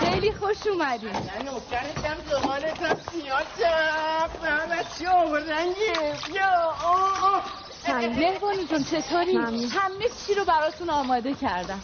خیلی خوش اومدی. نوکرتم زغالتم سیاه همه چی آوردنگی بیا سلام مهبانی جون چطوری؟ همه چی رو براتون آماده کردم.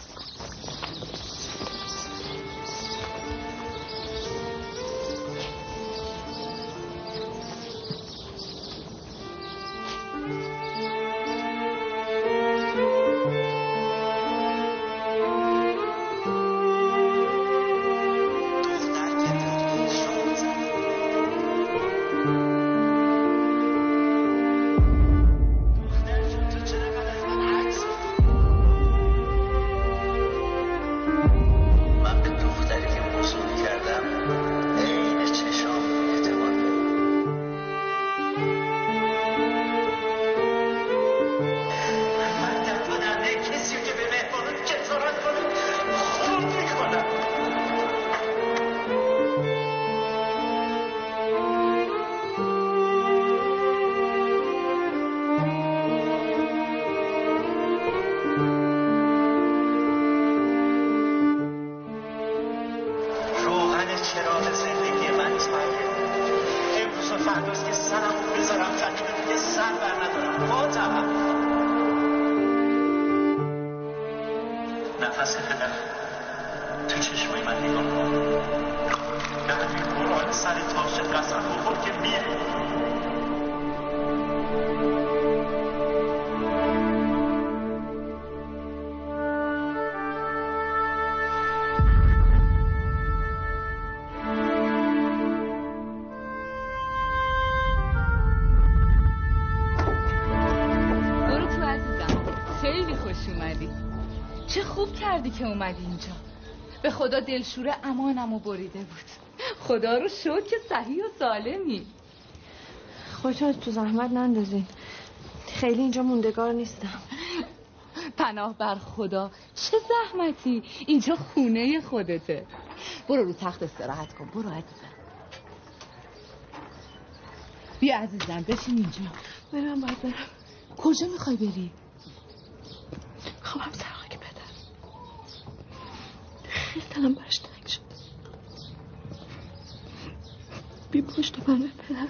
چه خوب کردی که اومدی اینجا. به خدا دلشوره امانمو بریده بود. خدا رو شکر که صحیح و سالمی. خودتون تو زحمت نندازین خیلی اینجا موندگار نیستم. پناه بر خدا چه زحمتی؟ اینجا خونه خودته. برو رو تخت استراحت کن برو عزیزم. بیا عزیزم بشین اینجا. برم باید برم. کجا می‌خوای بری؟ خوابم سر. که پدر خیلی دلم برش تنگ شد. بی پشت من به پدر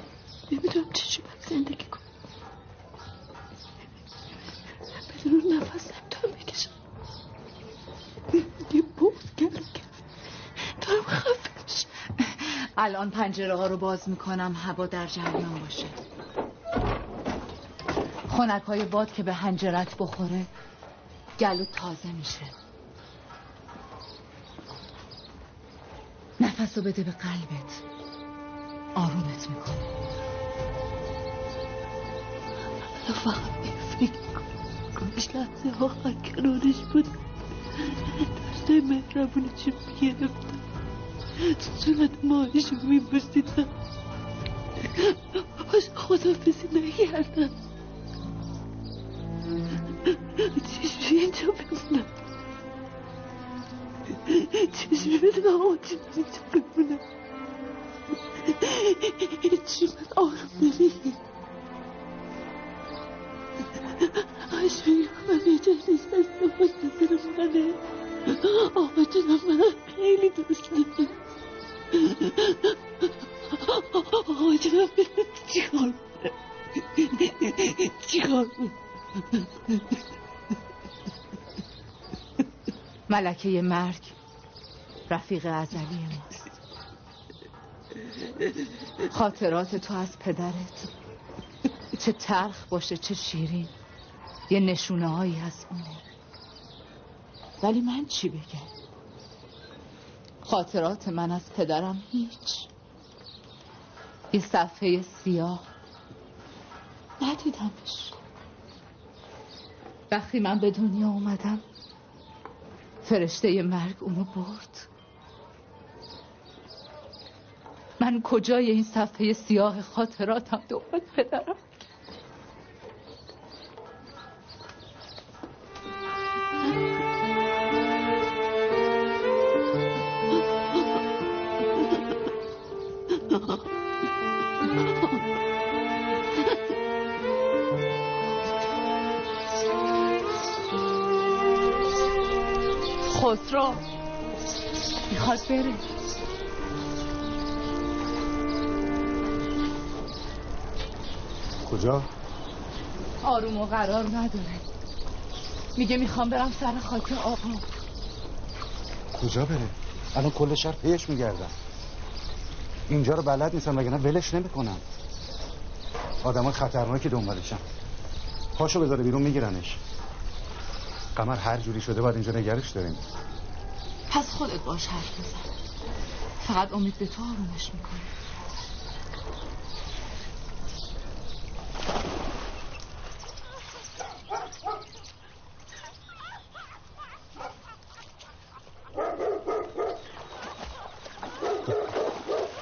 نمی‌دونم چجوری باید زندگی کنم. بدون نفس نمی‌تونم بکشم یه بغز گرم کرد دارم خفه الان پنجره ها رو باز می‌کنم. هوا در جریان باشه. خونک های باد که به هنجرت بخوره گلو تازه میشه. نفس رو بده به قلبت. آرومت می‌کنه. حالا فقط فکر کاش لحظه کنارش بود. دستای مهربونی چه می‌گرفتم؟ صورت ماهیش رو میبوسیدم باش خدافزی نکردم. چشمی اینجا بمونم بدونم آقا بمونم هیچی من آروم نمیگی اشوی من اینجا نشستم منتظر منه آقا جونم من خیلی دوست دارم آقا جونم چیکار چیکار ملکه مرگ. رفیق ازلی ماست. خاطرات تو از پدرت. چه تلخ باشه چه شیرین. یه نشونه هایی از اونه. ولی من چی بگم؟ خاطرات من از پدرم هیچ. یه صفحه سیاه. ندیدمش. وقتی من به دنیا اومدم فرشته مرگ اونو برد. من کجای این صفحه سیاه خاطراتم؟ دوباره پدرم. خسرو. می‌خواد بره. کجا؟ آروم و قرار نداره. میگه می‌خوام برم سر خاک آقا. کجا بره؟ الان کل شهر پیش میگردم. اینجا رو بلد نیستم وگرنه ولش نمی‌کنم. آدم خطرناکی دنبالشم پاشو بذاره بیرون میگیرنش. قمر هر جوری شده باید اینجا نگرش داریم. پس خودت باش حرف بزن. فقط امید به تو آرومش می‌کنه.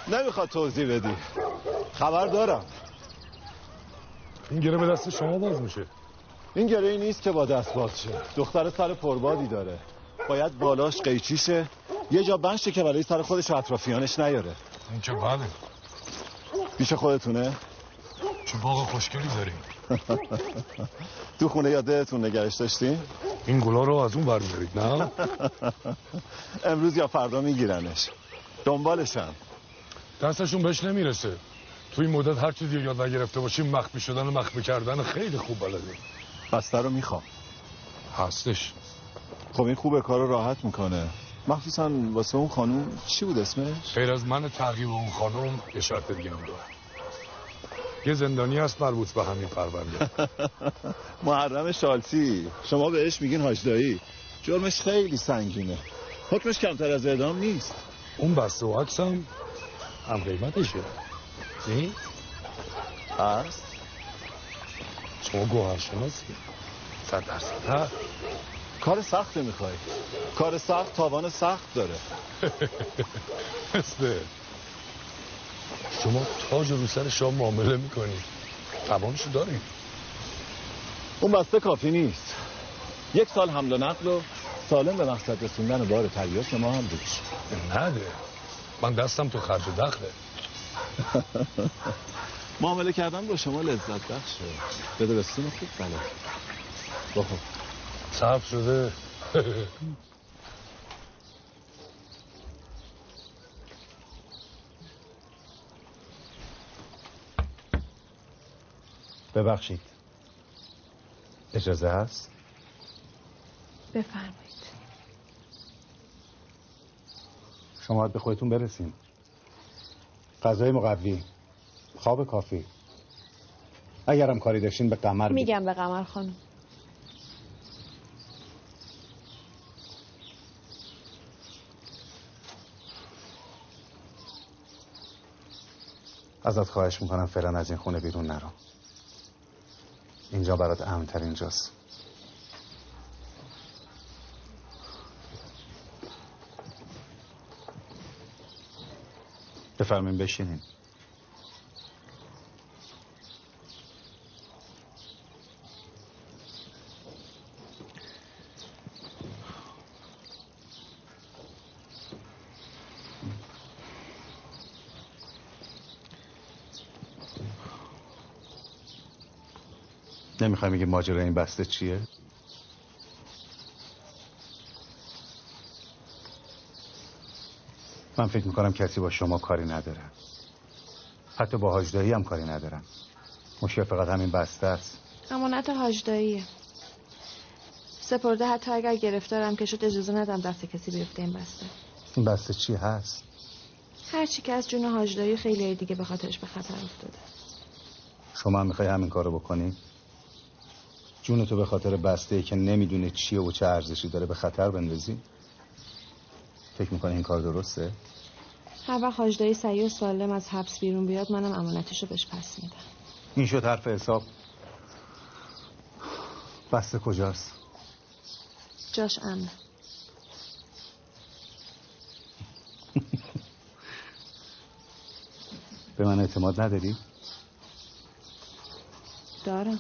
نمی‌خواد توضیح بدی. خبر دارم. این گره به دست شما باز میشه. این گره ای نیست که با دست باز شه. دختر سر پربادی داره. باید بالاش قیچیشه یه جا بنشه که برای سر خودش و اطرافیانش نیاره. این که بله پیش خودتونه؟ چه باغ خوشگلی داریم. تو خونه یادتون نگرش داشتین؟ این گلا رو از اون برمیارید نه؟ امروز یا فردا میگیرنش. دنبالشم. دستشون بهش نمی‌رسه. توی این مدت هر چیزی یاد نگرفته باشیم مخفی شدن و مخفی کردن خیلی خوب بلده. بسته رو می‌خوام. هستش. خب این خوبه کار رو راحت می‌کنه. مخصوصا واسه اون خانوم چی بود اسمش؟ غیر از من اون خانم یه شرط دیگه هم داره. یه زندانی هست مربوط به همین پرونده. محرم شالسی. شما بهش میگین هاجدایی. جرمش خیلی سنگینه. حکمش کمتر از اعدام نیست. اون بسته و عکس هم هم قیمتشه. نی؟ هست؟ شما گوهر شناسی؟ صد درصد. ها؟ کار سخت می‌خوای. کار سخت تاوان سخت داره. مثل. شما تاج رو سر شما معامله می‌کنی. توانشو داری. اون بسته کافی نیست. یک سال حمل و نقل و سالم به مقصد رسوندن بار تریاس ما هم روش نده من دستم تو خرج دخله. معامله کردن با شما لذت بخشه بده به سیم خوب بله بخور صاف شده. ببخشید. اجازه هست؟ بفرمایید. شما باید به خودتون برسین. غذای مقوی. خواب کافی. اگرم کاری داشتین به قمر. میگم به قمر خانم. ازت خواهش می‌کنم فعلا از این خونه بیرون نرو. اینجا برات امن ترین جاست. بفرمین بشینین. نمی‌خوای میگه ماجرا این بسته چیه؟ من فکر می‌کنم کسی با شما کاری نداره حتی با حاجدایی هم کاری ندارم مشکل فقط همین بسته است امانت حاجداییه سپرده حتی اگر گرفتارم که شد اجازه ندم دست کسی بیفته این بسته این بسته چی هست؟ هر چی که از جون حاجدایی خیلی دیگه به خاطرش به خطر افتاده شما هم می‌خوای همین کارو بکنی؟ جون تو به خاطر بسته که نمی‌دونه چیه و چه ارزشی داره به خطر بندازی؟ فکر می‌کنی این کار درسته؟ هر وقت حاجدایی سعی و سالم از حبس بیرون بیاد منم امانتشو بهش پس میدم این شد حرف حساب بسته کجاست؟ جاش امن به من اعتماد نداری؟ دارم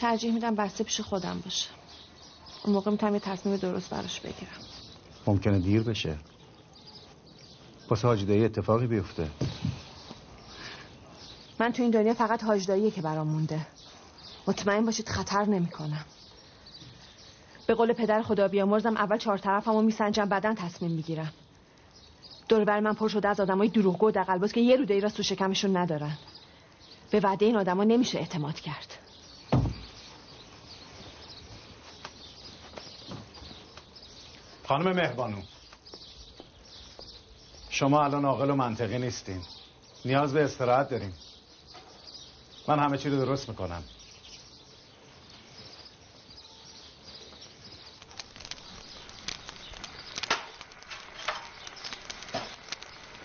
ترجیح میدم بسته پیش خودم باشه. اون موقع می‌تونم یه تصمیم درست براش بگیرم. ممکنه دیر بشه. واسه حاجدایی اتفاقی بیفته. من تو این دنیا فقط حاجداییه که برام مونده. مطمئن باشید خطر نمی‌کنم. به قول پدر خدا بیامرزم اول چهار طرفمو میسنجم بعدا تصمیم می‌گیرم. دور بر من پر شده از آدمای دروغگو و دقلباز که یه روده ای را تو شکمشون ندارن. به وعده این آدما نمیشه اعتماد کرد. خانم مهربانو شما الان عاقل و منطقی نیستین. نیاز به استراحت داریم من همه چی رو درست می‌کنم.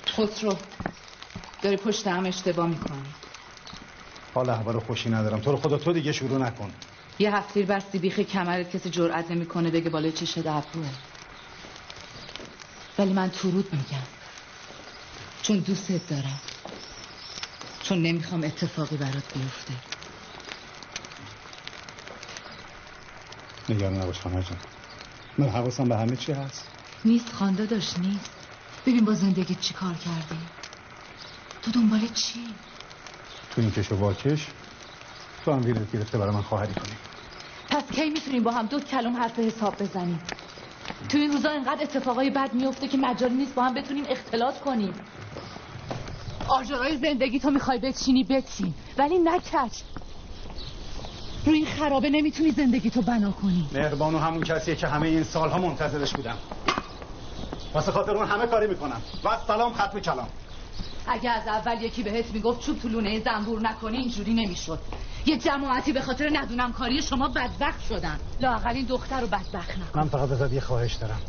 خسرو داری پشت هم اشتباه می‌کنی. حال احوال خوشی ندارم. تو رو خدا تو دیگه شروع نکن. یه هفتیر بستی بیخ کمرت کسی جرأت نمی‌کنه بگه بالای چشت ابروه ولی من تورود میگم. چون دوستت دارم. چون نمی‌خوام اتفاقی برات بیفته. نگران نباش خانه جان. من حواسم به همه چی هست. نیست خانده داشت نیست. ببین با زندگیت چی کار کردی. تو دنبال چی؟ تو این کش و واکش تو هم ویرت گرفته برای من خواهری کنی. پس کی می‌تونیم با هم دو کلم حرف حساب بزنیم؟ تو این روزا اینقدر اتفاقای بد میفته که مجالی نیست با هم بتونیم اختلاط کنیم. آجرای زندگی تو می‌خوای بچینی بچین. ولی نکش. روی این خرابه نمی‌تونی زندگی تو بنا کنی. مهربانو همون کسیه که همه این سالها منتظرش بودم. واسه خاطر اون همه کاری می‌کنم. و سلام ختم کلام. اگه از اول یکی بهت می‌گفت چوب تو لونه زنبور نکنی اینجوری نمی‌شد. یه جماعتی به خاطر ندونم کاری شما بدبخت شدن. لااقل این دختر رو بدبخت نکن. من فقط ازت یه خواهش دارم.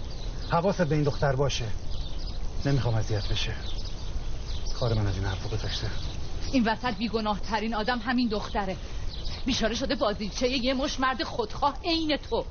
حواست به این دختر باشه. نمی‌خوام اذیت بشه. کار من از این حرف گذاشته این وسط بیگناه ترین آدم همین دختره. بیشاره شده بازیچه یه مش مرد خودخواه عین تو.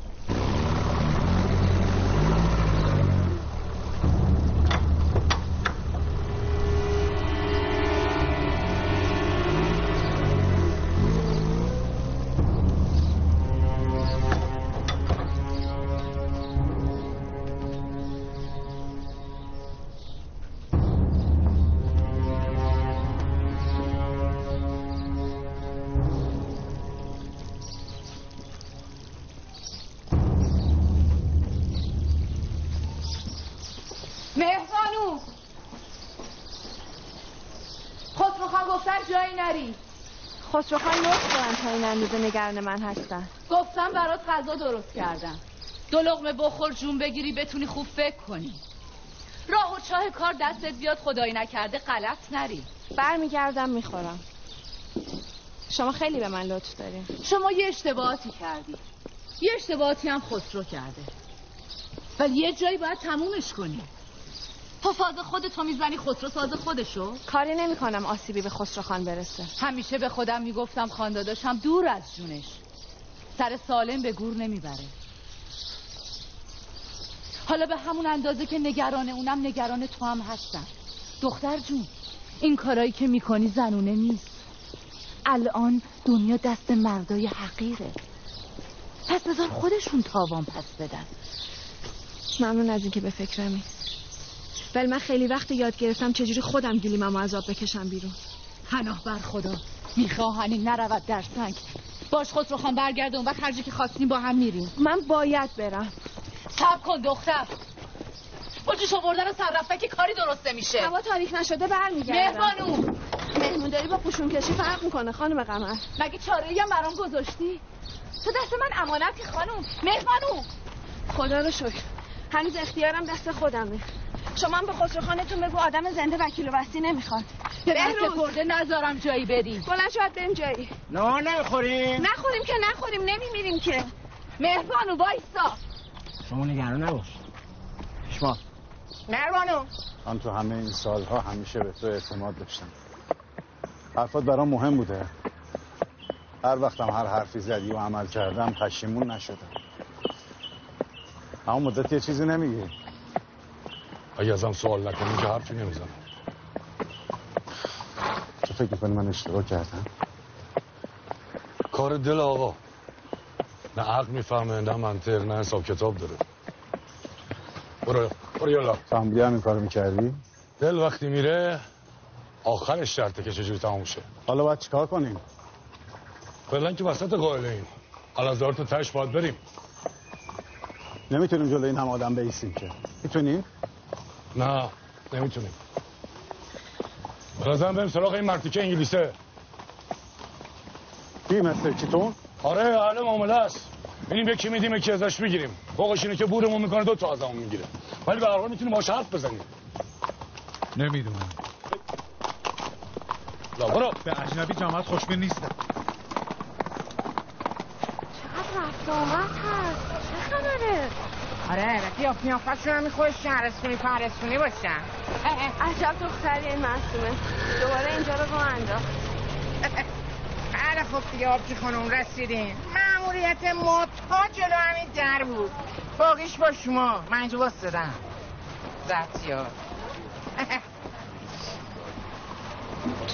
خسرو خان لطف دارن تا این اندازه نگران من هستن. گفتم برات غذا درست کردم. دو لقمه بخور جون بگیری بتونی خوب فکر کنی. راه و چاه کار دستت بیاد خدایی نکرده غلط نری. برمیگردم می‌خورم. شما خیلی به من لطف دارین. شما یه اشتباهاتی کردی. یه اشتباهاتی هم خسرو کرده. ولی یه جایی باید تمومش کنی. تو فاز خودتو می‌زنی خسرو ساز خودشو؟ کاری نمی‌کنم آسیبی به خسرو خان برسه. همیشه به خودم می‌گفتم خانداداشم دور از جونش. سر سالم به گور نمی‌بره. حالا به همون اندازه که نگران اونم نگران تو هم هستم. دختر جون این کارایی که می‌کنی زنونه نیست. الان دنیا دست مردای حقیره. پس بذار خودشون تاوان پس بدن. ممنون از اینکه به فکرمی ولی من خیلی وقت یاد گرفتم چجوری خودم گلیممو از آب بکشم بیرون. پناه بر خدا. میخواهنی نرود در سنگ. باش خسرو خان برگرده اون وقت هر که خواستیم با هم میریم. من باید برم. صبر کن دختر. با جوش آوردن سر که کاری درست نمیشه. هوا تاریک نشده برمیگردم. مهربانو. مهمونداری با پوشون کشی فرق می‌کنه خانم قمر. مگه چاره هم برام گذاشتی؟ تو دست من امانتی خانم. مهربانو. خدا رو شکر. هنوز اختیارم دست خودمه. شما هم به خسروخانتون بگو آدم زنده وکیل و بستی نمی‌خواد. دست خورده نذارم جایی بریم. بلند شاید بریم جایی. نه نمی‌خوریم نخوریم که نخوریم نمیمیریم که. مهربانو وایسا. شما نگران نباش. شما. مهربانو. من تو همه این سالها همیشه به تو اعتماد داشتم. حرفات برام مهم بوده. هر وقتم هر حرفی زدی و عمل کردم پشیمون نشدم. اما مدت یه چیزی نمیگی. اگه ازم سوال نکنی که حرفی نمی‌زنم. تو فکر کنی من اشتباه کردم؟ کار دل آقا. نه عقل می‌فهمه نه منطق نه حساب کتاب داره. برو برو یالا. تو هم همین کارو می‌کردی؟ دل وقتی میره آخرش شرطه که چجوری تموم شه. حالا باید چیکار کنیم؟ فعلا که وسط قائله ایم الازار تو تش باید بریم. نمی‌تونیم جلوی این هم آدم بیسیم که. می‌تونیم نه نمی‌تونیم. بلازم بریم سراغ این مرتیکه انگلیسه. کی مثل چیتون آره اهل معامله است. اینیم یکی میدیم یکی ازش می‌گیریم. فوقش اینه که بورمون می‌کنه دو تا از همون می‌گیره. ولی به هر حال می‌تونیم باش حرف بزنیم. نمی‌دونم. لا برو. به اجنبی جامعت خوشبین نیستم. چقدر رفت آمد هست؟ چه خبره؟ آره قیاف میافت هم میخوش شهرستونی پرستونی باشن. عجب دختری این معصومه. دوباره اینجا رو با انداخت. بله خب دیگه آبجی خانم رسیدین. معمولیت ما تا جلو همین در بود. باقیش با شما. من اینجا واسدم زبطیار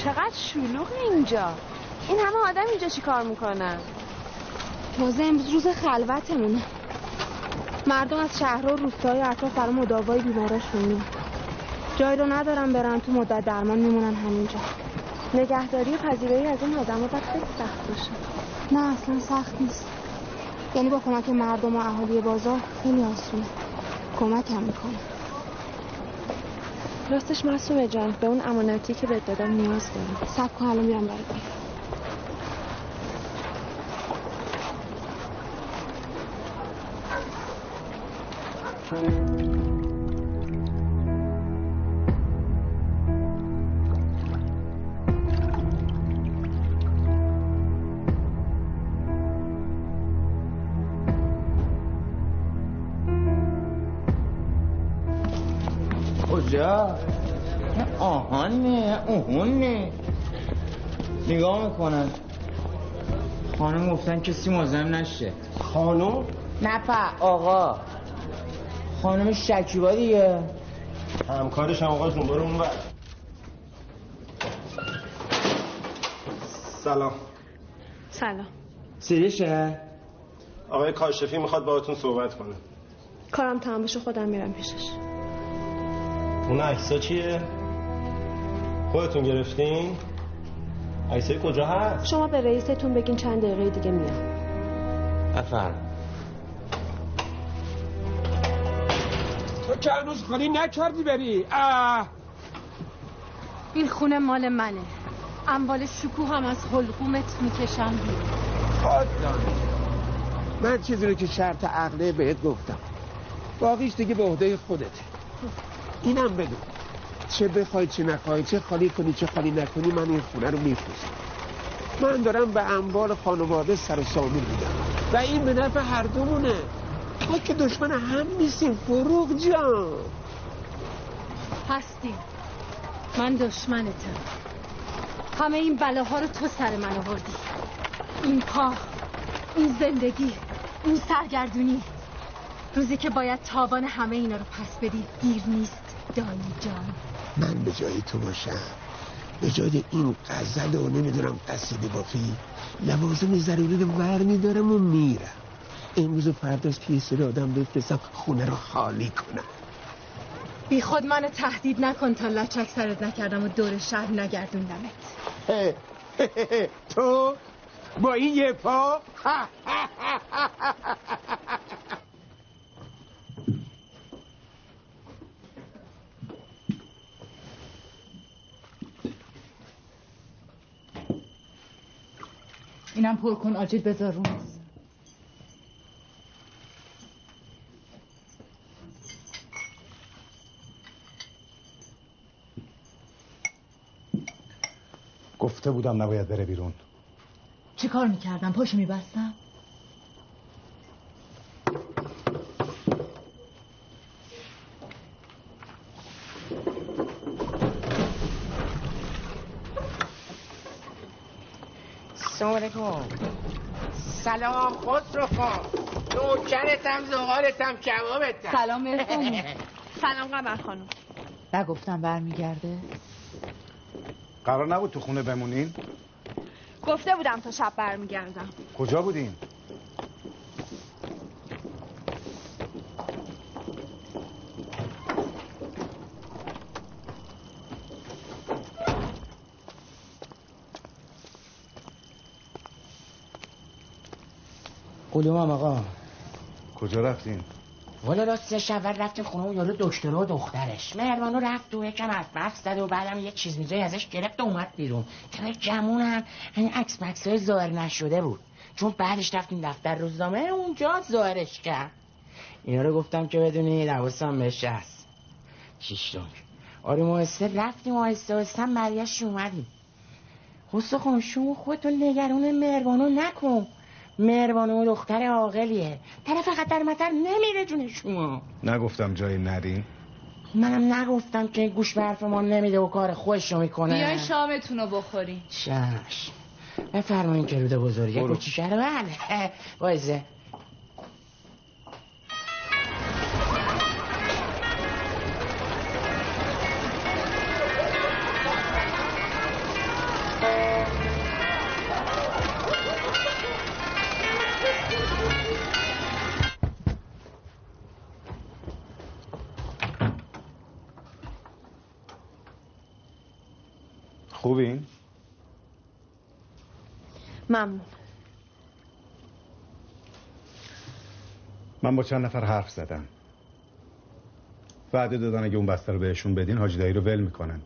چقدر شلوغ اینجا. این همه آدم اینجا چی کار می‌کنن؟ تازه امروز روز خلوتمونه. مردم از شهرها و روستای اطراف برای مداوای بیماراشون میان جایی رو ندارن برن تو مدت درمان میمونن همینجا. نگهداری پذیرایی از این آدم باید خیلی سخت باشه. نه اصلا سخت نیست. یعنی با کمک مردم و اهالی بازار خیلی آسونه. کمک هم می‌کنه. راستش معصومه جان. به اون امانتی که بهت دادم نیاز دارم. سب کن الان میرم برات کجا؟ آهانه اوهونه نگاه می‌کنن خانم گفتن کسی مزاحم نشه خانم؟ نه آقا خانم شکیبا دیگه همکارش هم آقا جون برو اون بر سلام سلام سیریشه؟ آقای کاشفی می‌خواد باهاتون صحبت کنه کارم تمام بشه خودم میرم پیشش اون عکسا چیه؟ خودتون گرفتین؟ عکسای کجا هست؟ شما به رئیستون بگین چند دقیقه دیگه میام بفرم که هنوز خالی نکردی بری. اه. این خونه مال منه. اموال شکوه هم از حلقومت می‌کشم بیرون. من چیزی رو که شرط عقله بهت گفتم. باقیش دیگه به عهده خودته اینم بدون چه بخوای چه نخوای چه خالی کنی چه خالی نکنی من این خونه رو میفروشم. من دارم به اموال خانواده سر و سامون میدم. و این به نفع هر دومونه. ما که دشمن هم نیستیم فروغ جان. هستی من دشمنتم. همه این بلاها رو تو سر من آوردی. این پا این زندگی این سرگردونی. روزی که باید تاوان همه اینا رو پس بدی دیر نیست دایی جان. من به جای تو باشم. به جای این غزل و نمی‌دونم قصیده بافی لوازم ضروری رو ور میدارم و میرم. امروز و فرداست که یه سری آدم بفرستم خونه رو خالی کنم. بی خود من تهدید نکن تا لچک سرت نکردم و دور شهر نگردوندمت. تو با این یه پا؟ اینم پر کن آجیل بذار گفته بودم نباید بره بیرون. چی کار می‌کردم؟ پاشو میبستم؟ سلام علیکم. سلام خسرو خان نوکرتم زغالتم کبابتم. سلام مرسانی سلام قمر خانم. نگفتم برمیگرده. قرار نبود تو خونه بمونین؟ گفته بودم تا شب برمیگردم. کجا بودین؟ کدومم آقا؟ کجا رفتین؟ والا راستش اول رفتیم خونه اون یارو دکتر و دخترش. مهربانو رفت و یکم از بحث زد و بعدم یه چیز میزایی ازش گرفت و اومد بیرون. کنار جمون هم این عکس مکس های ظاهر نشده بود. چون بعدش رفتیم دفتر روزنامه اونجا ظاهرش کرد. اینا رو گفتم که بدونی حواسم بهش هست چیش آروم آهسته رفتیم و آهسته آهسته برگشت اومدیم. خسته خانم شما خودتون نگران مهربانو نکن. مهربانو دختر عاقلیه. طرف خطر مطر نمیره جون شما. نگفتم جایی نرین. منم نگفتم که گوش به حرف ما نمیده و کار خودش رو می‌کنه. بیاین شامتون رو بخورین شش بفرمایین که روده بزرگه برو. کوچیکه رو بله. بایزه ممنون. من با چند نفر حرف زدم. وعده دادن اگه اون بسته رو بهشون بدین حاجی دایی رو ول می‌کنن.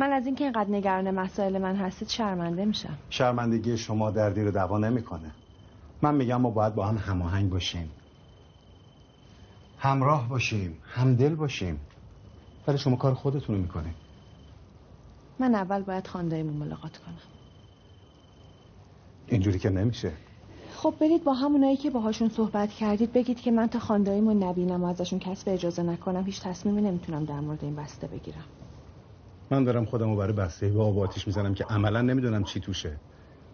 من از اینکه اینقدر نگران مسائل من هستید شرمنده میشم. شرمندگی شما دردی رو دوا نمی‌کنه. من میگم ما باید با هم هماهنگ باشیم. همراه باشیم همدل باشیم. ولی شما کار خودتون رو می‌کنید. من اول باید خاندایمون ملاقات کنم. اینجوری که نمیشه. خب برید با همونایی که باهاشون صحبت کردید بگید که من تا خانداییمو نبینم و ازشون کسب اجازه نکنم هیچ تصمیمی نمی‌تونم در مورد این بسته بگیرم. من دارم خودمو برای بسته با آب آتیش می‌زنم که عملا نمی‌دونم چی توشه.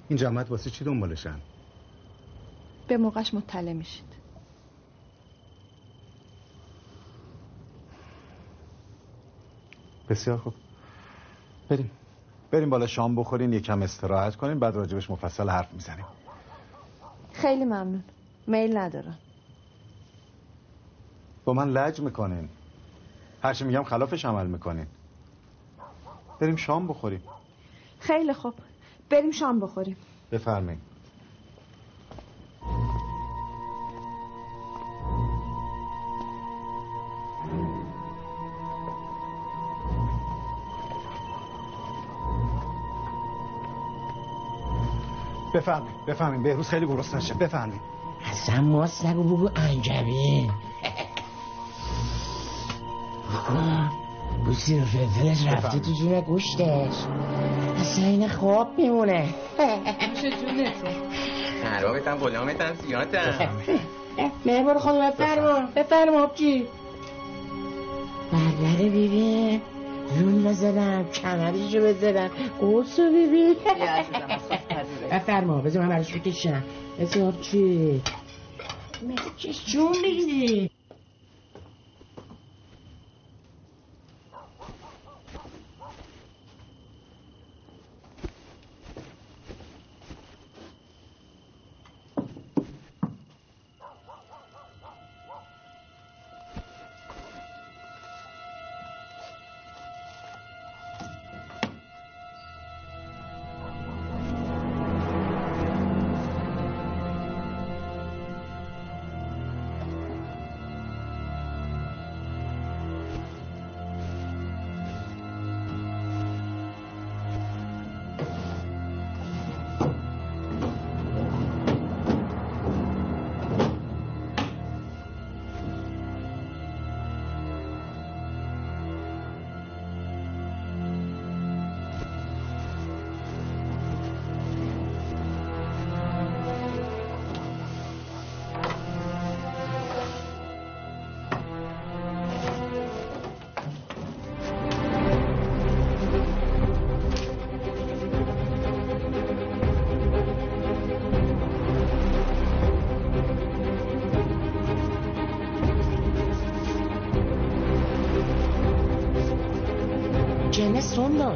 این جماعت واسه چی دنبالشن؟ به موقعش مطلع میشید. بسیار خوب. بریم. بریم بالا شام بخورین یکم استراحت کنین بعد راجبش مفصل حرف می‌زنیم. خیلی ممنون. میل ندارم. با من لج می‌کنین. هرچی میگم خلافش عمل می‌کنین. بریم شام بخوریم. خیلی خوب. بریم شام بخوریم. بفرمایید. بفهمین بفهمین بهروز خیلی گرسنه شه. بفهمین اصلا ماست نگو بگو انجبین بوسی رو فلفلش رفته تو جون گوشتش. اصلا این خواب میمونه. میشه جونتون خرابتم غلامتم زیادم مهربان خانم بفرما. بفرما آبجی. بربره بیبی زون بزنم کمرشو بزنم قوسو بیبی بفرما بذار من براش بکشم بذار آبجی مکش جون بگیری.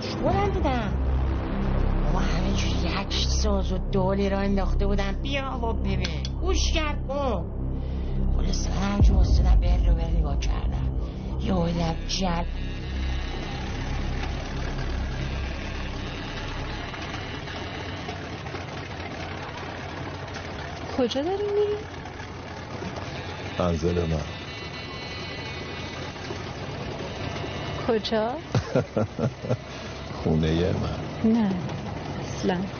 داشت. خودم دیدم ما همه جور یک ساز و دولی را انداخته بودم بیا و ببین. گوش کرد. کن خلاصه من همجور استادم بر رو بر نگاه کردم. یه دیدم جل کجا داری میری؟ منزل من. کجا؟ خونه من. نه اصلا.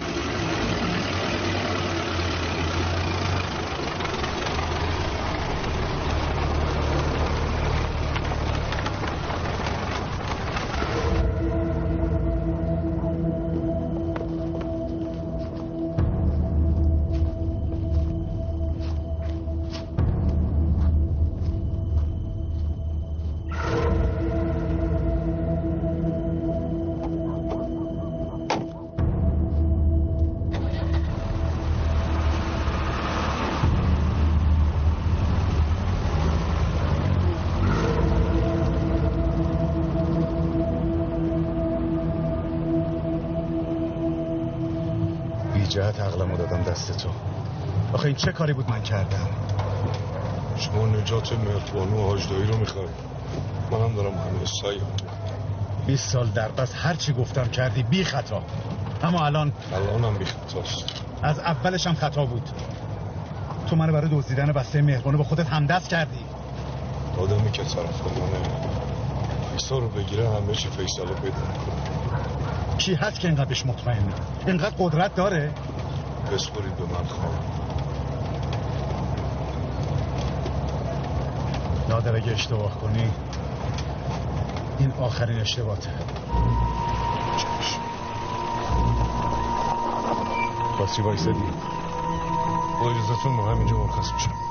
جهت عقلمو دادم دست تو. آخه این چه کاری بود من کردم؟ شما نجات مهربانو و حاجدایی رو می‌خوای. منم دارم همین سعی 20 سال در پس هر چی گفتم کردی بی خطا. اما الان الانم بی خطاست. از اولش هم خطا بود. تو منو برای دزدیدن بسته مهربانو به خودت همدست کردی. آدمی که طرف منه رو بگیره همه چی فیصله پیدا کی هست که اینقدر بهش مطمئنی اینقدر قدرت داره؟ بسپرید به من خواهم. نادر اگه اشتباه کنی این آخرین اشتباهته. خواستی وایسادی؟ با اجازتون ما همینجا مرخص میشم.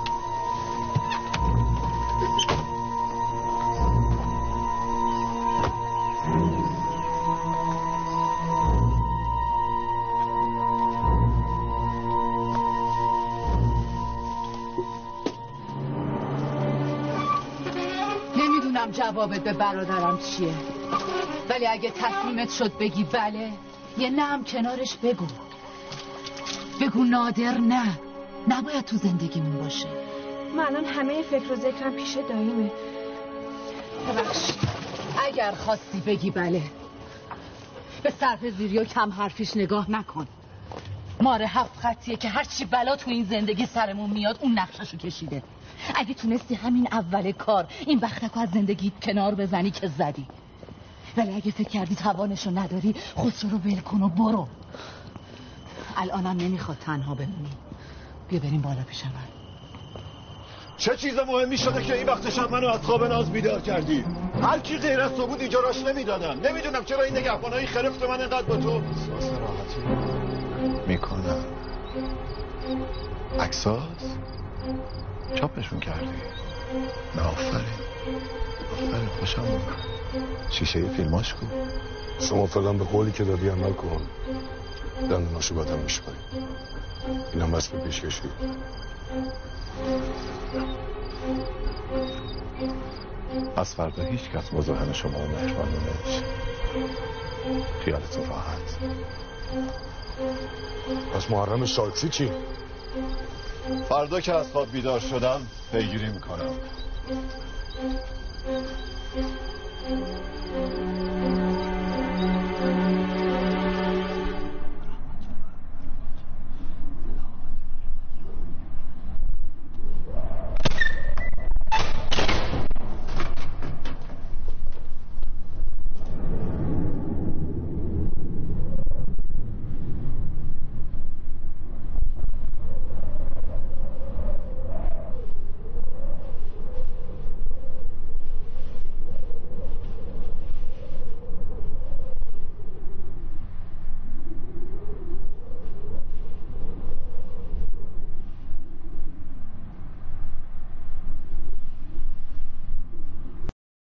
جوابت به برادرم چیه؟ ولی اگه تصمیمت شد بگی بله یه نه هم کنارش بگو. بگو نادر نه. نباید تو زندگیمون باشه. من الان همه فکر و ذکرم پیش داییمه. ببخشید اگر خواستی بگی بله. به صرف زیری و کم حرفیش نگاه نکن. ماره هفت خطیه که هرچی بلا تو این زندگی سرمون میاد اون نقششو کشیده. اگه تونستی همین اول کار این بختکو از زندگی کنار بزنی که زدی. ولی اگه فکر کردی توانشو نداری خسرو رو ول کن و برو. الانم نمی‌خواد تنها بمونی. بیا بریم بالا پیش من. چه چیز مهمی شده که این وقت شب منو از خواب ناز بیدار کردی؟ هر کی غیر از تو بود اینجا راش نمی‌دادم. نمی‌دونم چرا این نگهبانایی خرفت من اینقدر با تو. می‌کنم. اکساس چاپشون کردی؟ نه آفرین. آفرین خوشم اومد. شیشه فیلماش کو شما فعلا به قولی که دادی عمل کن. دندوناشو بدم میشماری اینم بس به پیش کشی از فردا هیچ کس مزاحم شما و مهربان نمیشه خیالتون راحت. پس محرم شاکسی چی؟ فردا که از خواب بیدار شدم پیگیری می‌کنم